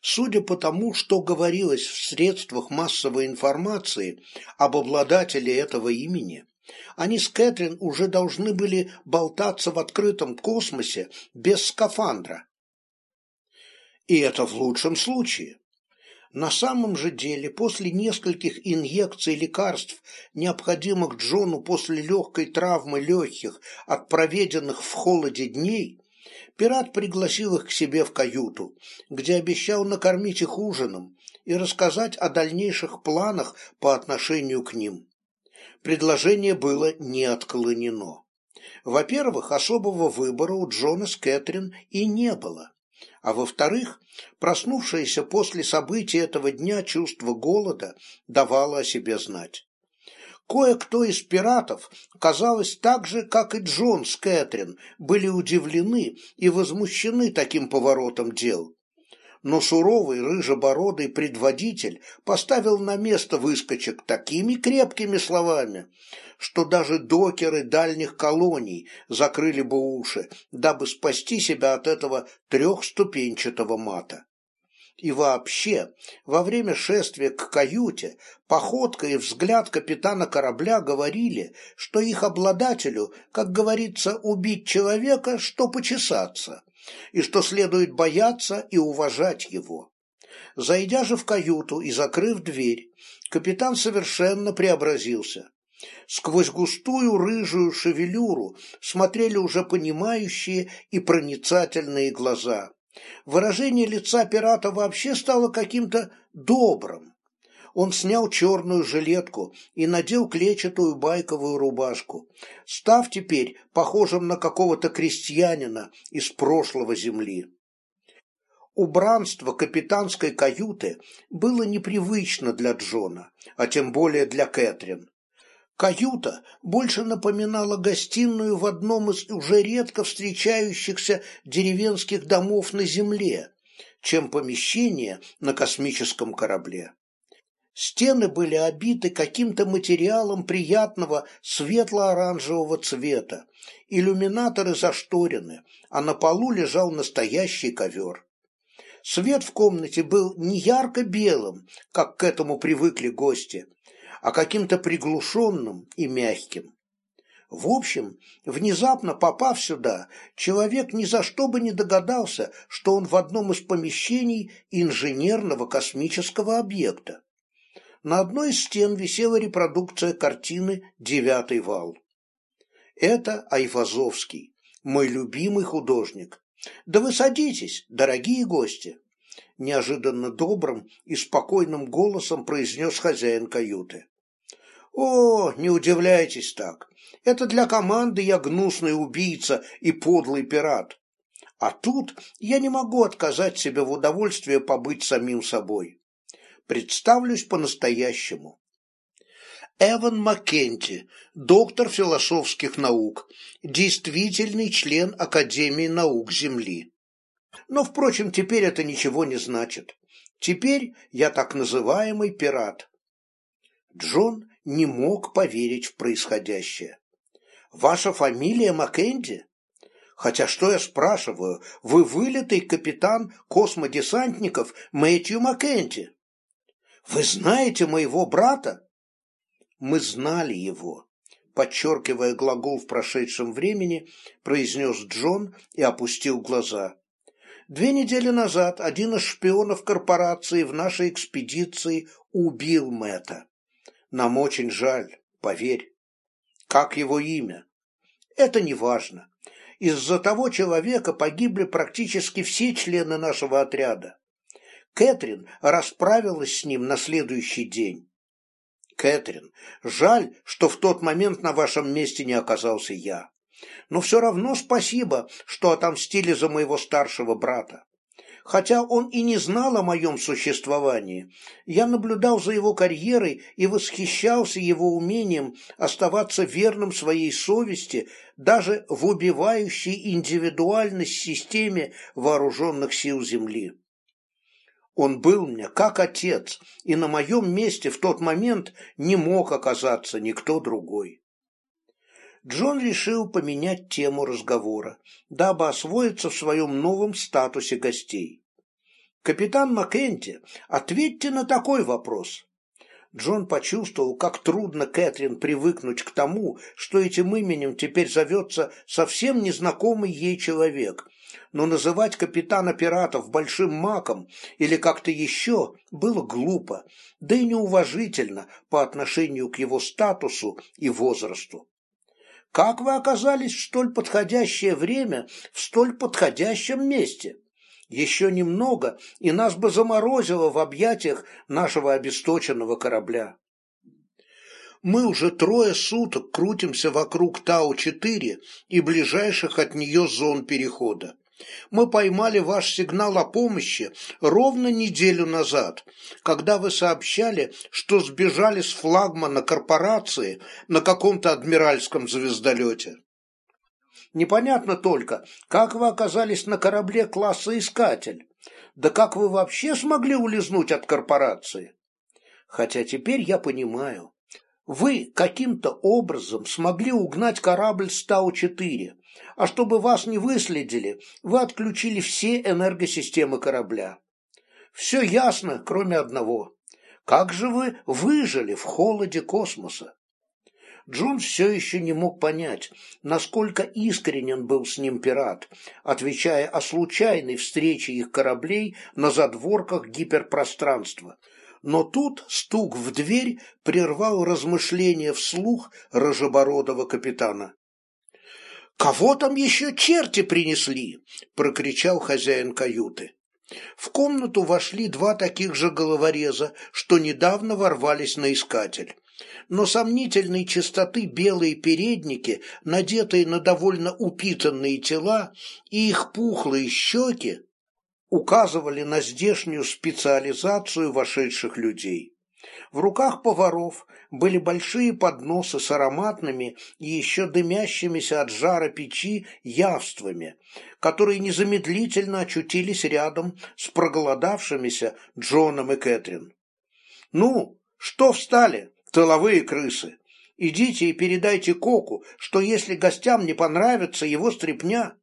Судя по тому, что говорилось в средствах массовой информации об обладателе этого имени, они с Кэтрин уже должны были болтаться в открытом космосе без скафандра. И это в лучшем случае. На самом же деле, после нескольких инъекций лекарств, необходимых Джону после легкой травмы легких от проведенных в холоде дней, пират пригласил их к себе в каюту, где обещал накормить их ужином и рассказать о дальнейших планах по отношению к ним. Предложение было не отклонено. Во-первых, особого выбора у Джона с Кэтрин и не было. А во-вторых, проснувшееся после событий этого дня чувство голода давало о себе знать. Кое-кто из пиратов, казалось, так же, как и Джон с Кэтрин, были удивлены и возмущены таким поворотом дел. Но суровый рыжебородый предводитель поставил на место выскочек такими крепкими словами, что даже докеры дальних колоний закрыли бы уши, дабы спасти себя от этого трехступенчатого мата. И вообще, во время шествия к каюте, походка и взгляд капитана корабля говорили, что их обладателю, как говорится, убить человека, что почесаться, и что следует бояться и уважать его. Зайдя же в каюту и закрыв дверь, капитан совершенно преобразился. Сквозь густую рыжую шевелюру смотрели уже понимающие и проницательные глаза. Выражение лица пирата вообще стало каким-то добрым. Он снял черную жилетку и надел клетчатую байковую рубашку, став теперь похожим на какого-то крестьянина из прошлого земли. Убранство капитанской каюты было непривычно для Джона, а тем более для Кэтрин. Каюта больше напоминала гостиную в одном из уже редко встречающихся деревенских домов на Земле, чем помещение на космическом корабле. Стены были обиты каким-то материалом приятного светло-оранжевого цвета, иллюминаторы зашторены, а на полу лежал настоящий ковер. Свет в комнате был не ярко-белым, как к этому привыкли гости, а каким-то приглушенным и мягким. В общем, внезапно попав сюда, человек ни за что бы не догадался, что он в одном из помещений инженерного космического объекта. На одной из стен висела репродукция картины «Девятый вал». Это Айвазовский, мой любимый художник. Да вы садитесь, дорогие гости неожиданно добрым и спокойным голосом произнес хозяин каюты. «О, не удивляйтесь так. Это для команды я гнусный убийца и подлый пират. А тут я не могу отказать себе в удовольствии побыть самим собой. Представлюсь по-настоящему. Эван Маккенти, доктор философских наук, действительный член Академии наук Земли. Но, впрочем, теперь это ничего не значит. Теперь я так называемый пират. Джон не мог поверить в происходящее. «Ваша фамилия Маккенди? Хотя что я спрашиваю, вы вылитый капитан космодесантников Мэтью Маккенти. Вы знаете моего брата?» «Мы знали его», подчеркивая глагол в прошедшем времени, произнес Джон и опустил глаза. Две недели назад один из шпионов корпорации в нашей экспедиции убил Мэтта. Нам очень жаль, поверь. Как его имя? Это не важно. Из-за того человека погибли практически все члены нашего отряда. Кэтрин расправилась с ним на следующий день. Кэтрин, жаль, что в тот момент на вашем месте не оказался я. Но все равно спасибо, что отомстили за моего старшего брата. Хотя он и не знал о моем существовании, я наблюдал за его карьерой и восхищался его умением оставаться верным своей совести даже в убивающей индивидуальность системе вооруженных сил Земли. Он был мне как отец, и на моем месте в тот момент не мог оказаться никто другой. Джон решил поменять тему разговора, дабы освоиться в своем новом статусе гостей. «Капитан Маккенти, ответьте на такой вопрос». Джон почувствовал, как трудно Кэтрин привыкнуть к тому, что этим именем теперь зовется совсем незнакомый ей человек, но называть капитана пиратов большим маком или как-то еще было глупо, да и неуважительно по отношению к его статусу и возрасту. Как вы оказались в столь подходящее время, в столь подходящем месте? Еще немного, и нас бы заморозило в объятиях нашего обесточенного корабля. Мы уже трое суток крутимся вокруг Тау-4 и ближайших от нее зон перехода. Мы поймали ваш сигнал о помощи ровно неделю назад, когда вы сообщали, что сбежали с флагмана корпорации на каком-то адмиральском звездолете. Непонятно только, как вы оказались на корабле класса «Искатель», да как вы вообще смогли улизнуть от корпорации? Хотя теперь я понимаю, вы каким-то образом смогли угнать корабль Стау-4, а чтобы вас не выследили, вы отключили все энергосистемы корабля. Все ясно, кроме одного. Как же вы выжили в холоде космоса? Джон все еще не мог понять, насколько искренен был с ним пират, отвечая о случайной встрече их кораблей на задворках гиперпространства. Но тут стук в дверь прервал размышления вслух рожебородого капитана. «Кого там еще черти принесли?» – прокричал хозяин каюты. В комнату вошли два таких же головореза, что недавно ворвались на искатель. Но сомнительной чистоты белые передники, надетые на довольно упитанные тела, и их пухлые щеки указывали на здешнюю специализацию вошедших людей. В руках поваров были большие подносы с ароматными и еще дымящимися от жара печи явствами, которые незамедлительно очутились рядом с проголодавшимися Джоном и Кэтрин. «Ну, что встали, тыловые крысы? Идите и передайте Коку, что если гостям не понравится его стряпня,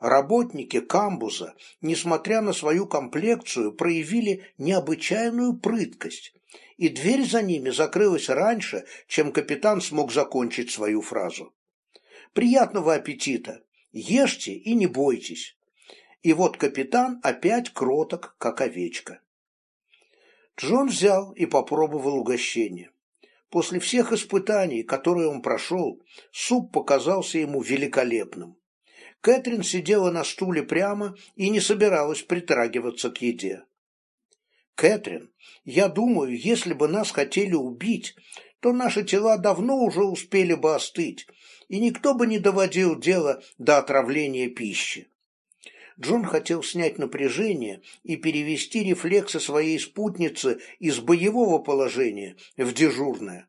Работники камбуза, несмотря на свою комплекцию, проявили необычайную прыткость, и дверь за ними закрылась раньше, чем капитан смог закончить свою фразу. «Приятного аппетита! Ешьте и не бойтесь!» И вот капитан опять кроток, как овечка. Джон взял и попробовал угощение. После всех испытаний, которые он прошел, суп показался ему великолепным. Кэтрин сидела на стуле прямо и не собиралась притрагиваться к еде. «Кэтрин, я думаю, если бы нас хотели убить, то наши тела давно уже успели бы остыть, и никто бы не доводил дело до отравления пищи». Джон хотел снять напряжение и перевести рефлексы своей спутницы из боевого положения в дежурное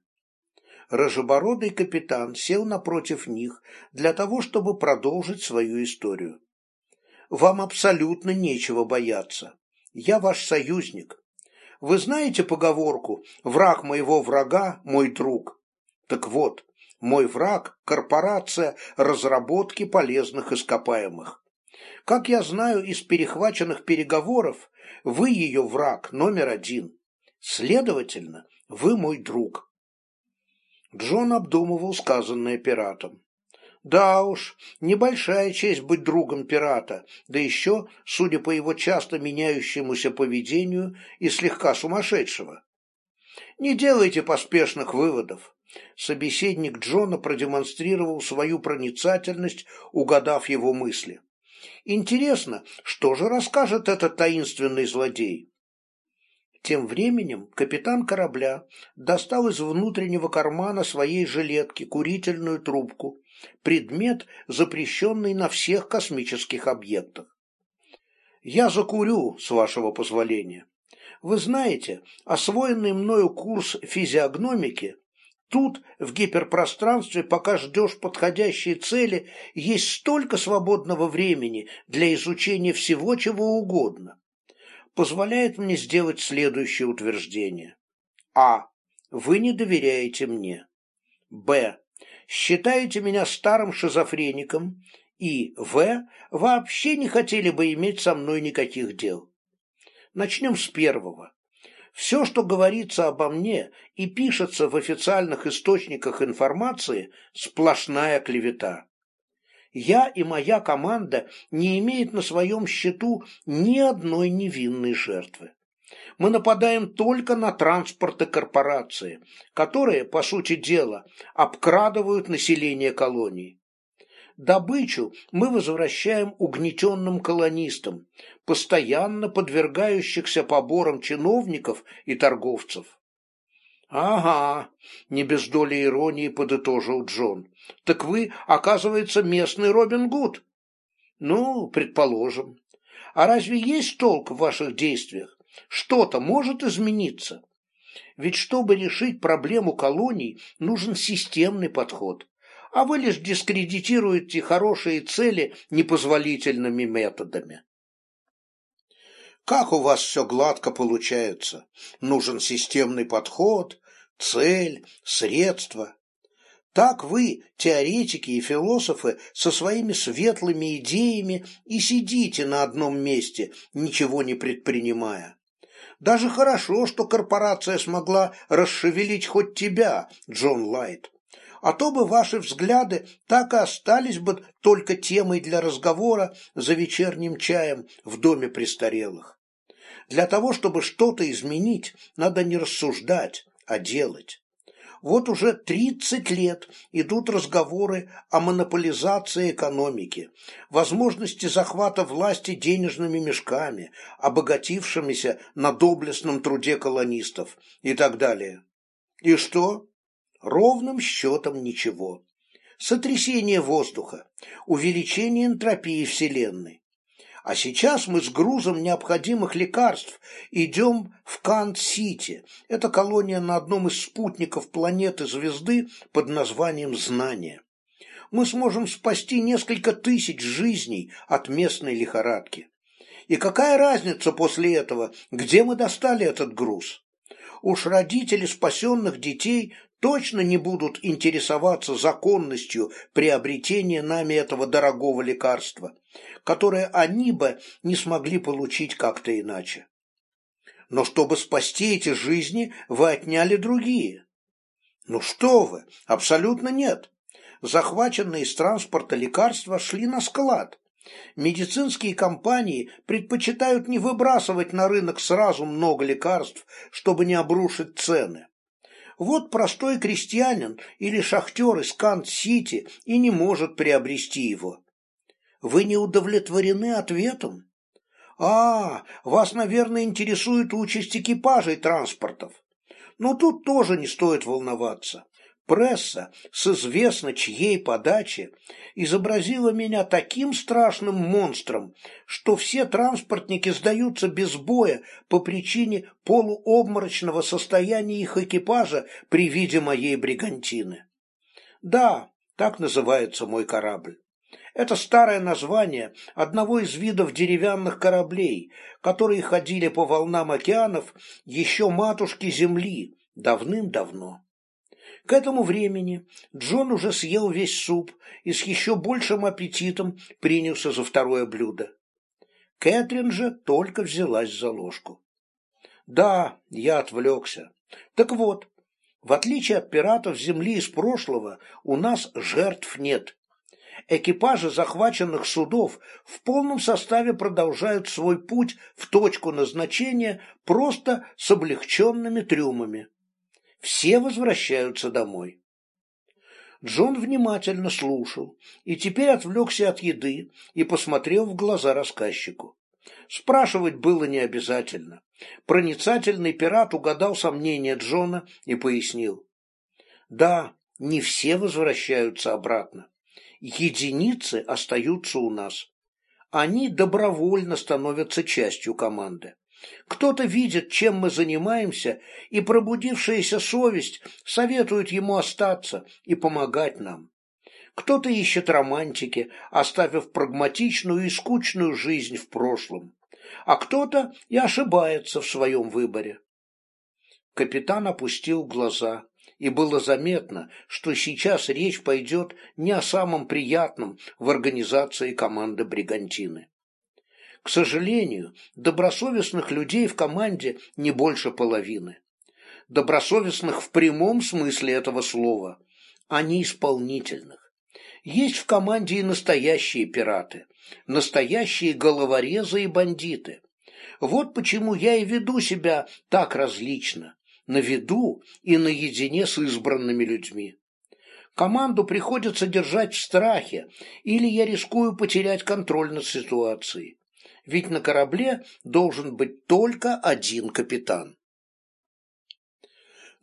рыжебородый капитан сел напротив них для того, чтобы продолжить свою историю. «Вам абсолютно нечего бояться. Я ваш союзник. Вы знаете поговорку «враг моего врага – мой друг»? Так вот, мой враг – корпорация разработки полезных ископаемых. Как я знаю из перехваченных переговоров, вы ее враг номер один. Следовательно, вы мой друг. Джон обдумывал сказанное пиратом. Да уж, небольшая честь быть другом пирата, да еще, судя по его часто меняющемуся поведению, и слегка сумасшедшего. Не делайте поспешных выводов. Собеседник Джона продемонстрировал свою проницательность, угадав его мысли. Интересно, что же расскажет этот таинственный злодей? Тем временем капитан корабля достал из внутреннего кармана своей жилетки курительную трубку, предмет, запрещенный на всех космических объектах. «Я закурю, с вашего позволения. Вы знаете, освоенный мною курс физиогномики Тут, в гиперпространстве, пока ждешь подходящей цели, есть столько свободного времени для изучения всего чего угодно позволяет мне сделать следующее утверждение. А. Вы не доверяете мне. Б. Считаете меня старым шизофреником. И В. Вообще не хотели бы иметь со мной никаких дел. Начнем с первого. Все, что говорится обо мне и пишется в официальных источниках информации, сплошная клевета я и моя команда не имеют на своем счету ни одной невинной жертвы. Мы нападаем только на транспорты корпорации, которые, по сути дела, обкрадывают население колоний. Добычу мы возвращаем угнетенным колонистам, постоянно подвергающихся поборам чиновников и торговцев. «Ага», — не без доли иронии подытожил Джон. «Так вы, оказывается, местный Робин Гуд?» «Ну, предположим. А разве есть толк в ваших действиях? Что-то может измениться? Ведь чтобы решить проблему колоний, нужен системный подход, а вы лишь дискредитируете хорошие цели непозволительными методами. Как у вас все гладко получается? Нужен системный подход, цель, средства. Так вы, теоретики и философы, со своими светлыми идеями и сидите на одном месте, ничего не предпринимая. Даже хорошо, что корпорация смогла расшевелить хоть тебя, Джон Лайт. А то бы ваши взгляды так и остались бы только темой для разговора за вечерним чаем в доме престарелых. Для того, чтобы что-то изменить, надо не рассуждать, а делать. Вот уже 30 лет идут разговоры о монополизации экономики, возможности захвата власти денежными мешками, обогатившимися на доблестном труде колонистов и так далее. И что? Ровным счетом ничего. Сотрясение воздуха, увеличение энтропии Вселенной, а сейчас мы с грузом необходимых лекарств идем в Кант-Сити. Это колония на одном из спутников планеты звезды под названием Знание. Мы сможем спасти несколько тысяч жизней от местной лихорадки. И какая разница после этого, где мы достали этот груз? Уж родители спасенных детей точно не будут интересоваться законностью приобретения нами этого дорогого лекарства, которое они бы не смогли получить как-то иначе. Но чтобы спасти эти жизни, вы отняли другие. Ну что вы, абсолютно нет. Захваченные из транспорта лекарства шли на склад. Медицинские компании предпочитают не выбрасывать на рынок сразу много лекарств, чтобы не обрушить цены. Вот простой крестьянин или шахтер из Кант-Сити и не может приобрести его. Вы не удовлетворены ответом? А, вас, наверное, интересует участь экипажей транспортов. Но тут тоже не стоит волноваться. Пресса с известно чьей подачи изобразила меня таким страшным монстром, что все транспортники сдаются без боя по причине полуобморочного состояния их экипажа при виде моей бригантины. Да, так называется мой корабль. Это старое название одного из видов деревянных кораблей, которые ходили по волнам океанов еще матушки Земли давным-давно. К этому времени Джон уже съел весь суп и с еще большим аппетитом принялся за второе блюдо. Кэтрин же только взялась за ложку. Да, я отвлекся. Так вот, в отличие от пиратов Земли из прошлого, у нас жертв нет. Экипажи захваченных судов в полном составе продолжают свой путь в точку назначения просто с облегченными трюмами. Все возвращаются домой. Джон внимательно слушал и теперь отвлекся от еды и посмотрел в глаза рассказчику. Спрашивать было не обязательно. Проницательный пират угадал сомнения Джона и пояснил. Да, не все возвращаются обратно. Единицы остаются у нас. Они добровольно становятся частью команды. Кто-то видит, чем мы занимаемся, и пробудившаяся совесть советует ему остаться и помогать нам. Кто-то ищет романтики, оставив прагматичную и скучную жизнь в прошлом, а кто-то и ошибается в своем выборе. Капитан опустил глаза, и было заметно, что сейчас речь пойдет не о самом приятном в организации команды «Бригантины». К сожалению, добросовестных людей в команде не больше половины. Добросовестных в прямом смысле этого слова, а не исполнительных. Есть в команде и настоящие пираты, настоящие головорезы и бандиты. Вот почему я и веду себя так различно, на виду и наедине с избранными людьми. Команду приходится держать в страхе, или я рискую потерять контроль над ситуацией. Ведь на корабле должен быть только один капитан.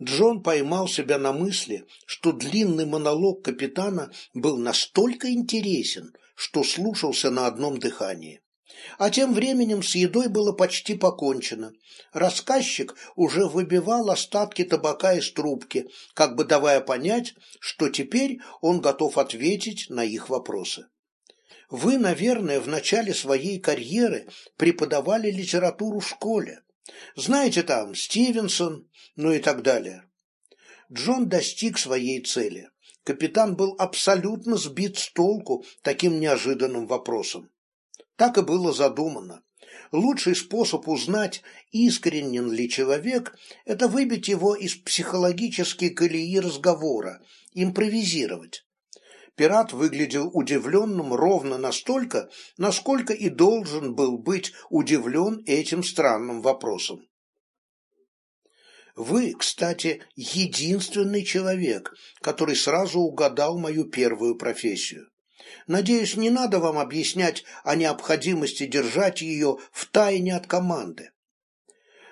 Джон поймал себя на мысли, что длинный монолог капитана был настолько интересен, что слушался на одном дыхании. А тем временем с едой было почти покончено. Рассказчик уже выбивал остатки табака из трубки, как бы давая понять, что теперь он готов ответить на их вопросы. Вы, наверное, в начале своей карьеры преподавали литературу в школе. Знаете там Стивенсон, ну и так далее. Джон достиг своей цели. Капитан был абсолютно сбит с толку таким неожиданным вопросом. Так и было задумано. Лучший способ узнать, искренен ли человек, это выбить его из психологической колеи разговора, импровизировать. Пират выглядел удивленным ровно настолько, насколько и должен был быть удивлен этим странным вопросом. Вы, кстати, единственный человек, который сразу угадал мою первую профессию. Надеюсь, не надо вам объяснять о необходимости держать ее в тайне от команды.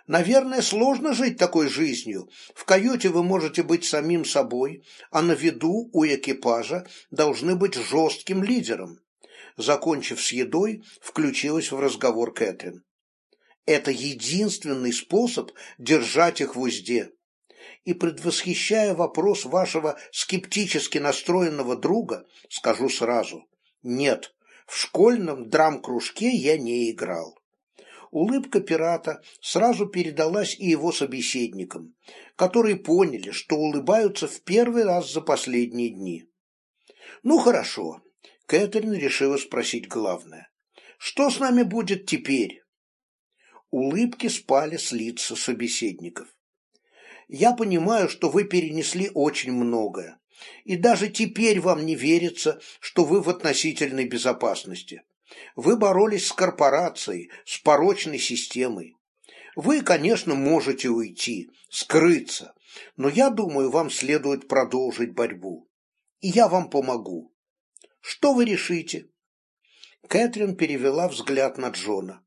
Наверное, сложно жить такой жизнью. В каюте вы можете быть самим собой, а на виду у экипажа должны быть жестким лидером. Закончив с едой, включилась в разговор Кэтрин. Это единственный способ держать их в узде и предвосхищая вопрос вашего скептически настроенного друга, скажу сразу, нет, в школьном драм-кружке я не играл. Улыбка пирата сразу передалась и его собеседникам, которые поняли, что улыбаются в первый раз за последние дни. «Ну хорошо», — Кэтрин решила спросить главное. «Что с нами будет теперь?» Улыбки спали с лица собеседников я понимаю, что вы перенесли очень многое. И даже теперь вам не верится, что вы в относительной безопасности. Вы боролись с корпорацией, с порочной системой. Вы, конечно, можете уйти, скрыться, но я думаю, вам следует продолжить борьбу. И я вам помогу. Что вы решите? Кэтрин перевела взгляд на Джона.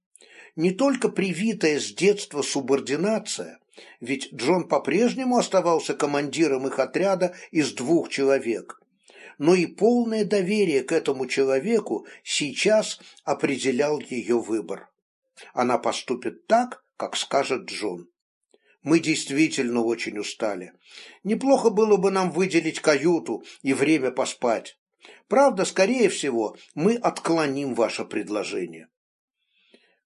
Не только привитая с детства субординация, ведь Джон по-прежнему оставался командиром их отряда из двух человек. Но и полное доверие к этому человеку сейчас определял ее выбор. Она поступит так, как скажет Джон. Мы действительно очень устали. Неплохо было бы нам выделить каюту и время поспать. Правда, скорее всего, мы отклоним ваше предложение.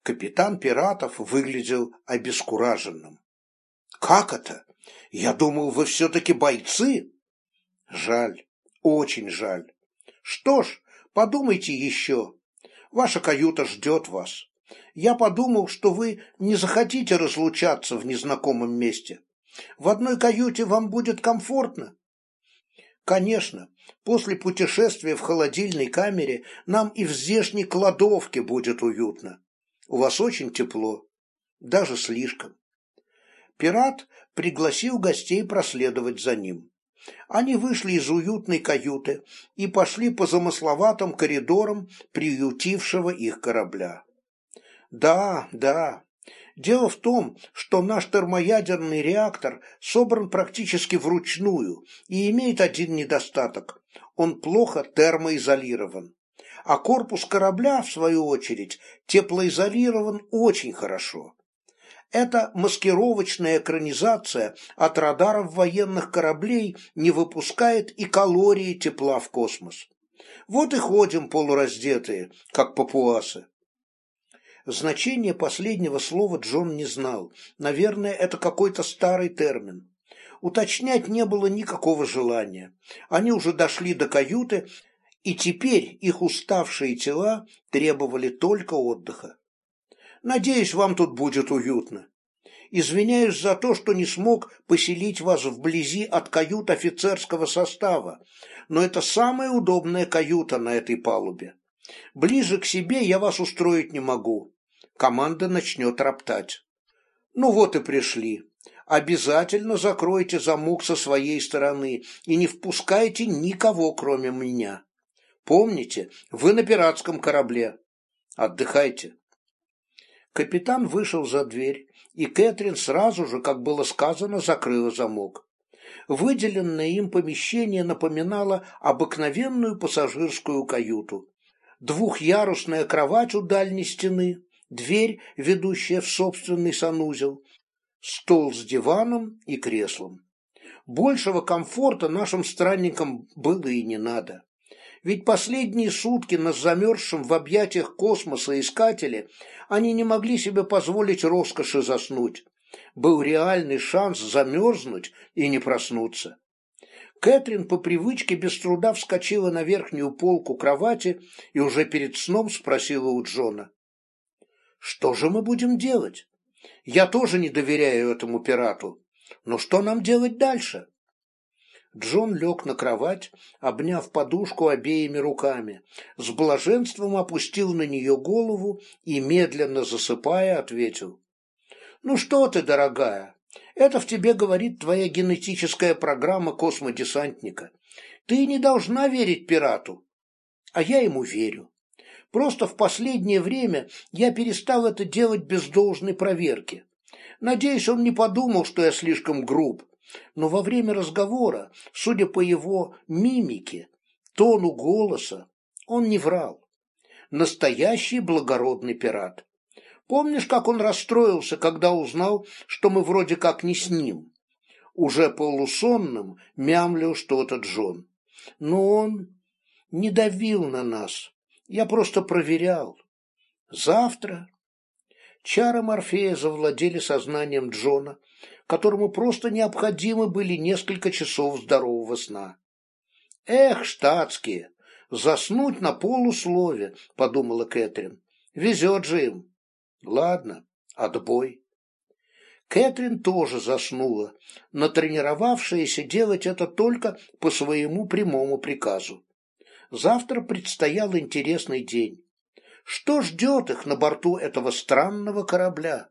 Капитан пиратов выглядел обескураженным. Как это? Я думал, вы все-таки бойцы. Жаль, очень жаль. Что ж, подумайте еще. Ваша каюта ждет вас. Я подумал, что вы не захотите разлучаться в незнакомом месте. В одной каюте вам будет комфортно. Конечно, после путешествия в холодильной камере нам и в здешней кладовке будет уютно. У вас очень тепло, даже слишком. Пират пригласил гостей проследовать за ним. Они вышли из уютной каюты и пошли по замысловатым коридорам приютившего их корабля. Да, да. Дело в том, что наш термоядерный реактор собран практически вручную и имеет один недостаток. Он плохо термоизолирован. А корпус корабля, в свою очередь, теплоизолирован очень хорошо. Эта маскировочная экранизация от радаров военных кораблей не выпускает и калории тепла в космос. Вот и ходим полураздетые, как папуасы. Значение последнего слова Джон не знал. Наверное, это какой-то старый термин. Уточнять не было никакого желания. Они уже дошли до каюты, и теперь их уставшие тела требовали только отдыха. Надеюсь, вам тут будет уютно. Извиняюсь за то, что не смог поселить вас вблизи от кают офицерского состава, но это самая удобная каюта на этой палубе. Ближе к себе я вас устроить не могу. команда начнет роптать. Ну вот и пришли. Обязательно закройте замок со своей стороны и не впускайте никого, кроме меня. Помните, вы на пиратском корабле. Отдыхайте. Капитан вышел за дверь, и Кэтрин сразу же, как было сказано, закрыла замок. Выделенное им помещение напоминало обыкновенную пассажирскую каюту. Двухъярусная кровать у дальней стены, дверь, ведущая в собственный санузел, стол с диваном и креслом. Большего комфорта нашим странникам было и не надо. Ведь последние сутки на замерзшем в объятиях космоса искателе они не могли себе позволить роскоши заснуть. Был реальный шанс замерзнуть и не проснуться. Кэтрин по привычке без труда вскочила на верхнюю полку кровати и уже перед сном спросила у Джона. «Что же мы будем делать? Я тоже не доверяю этому пирату. Но что нам делать дальше?» Джон лег на кровать, обняв подушку обеими руками, с блаженством опустил на нее голову и, медленно засыпая, ответил. «Ну что ты, дорогая, это в тебе говорит твоя генетическая программа космодесантника. Ты не должна верить пирату, а я ему верю. Просто в последнее время я перестал это делать без должной проверки. Надеюсь, он не подумал, что я слишком груб, но во время разговора, судя по его мимике, тону голоса, он не врал. Настоящий благородный пират. Помнишь, как он расстроился, когда узнал, что мы вроде как не с ним? Уже полусонным мямлил что-то Джон. Но он не давил на нас. Я просто проверял. Завтра... Чары Морфея завладели сознанием Джона, которому просто необходимы были несколько часов здорового сна. «Эх, штатские! Заснуть на полуслове!» — подумала Кэтрин. «Везет же им!» «Ладно, отбой!» Кэтрин тоже заснула, натренировавшаяся делать это только по своему прямому приказу. Завтра предстоял интересный день. Что ждет их на борту этого странного корабля?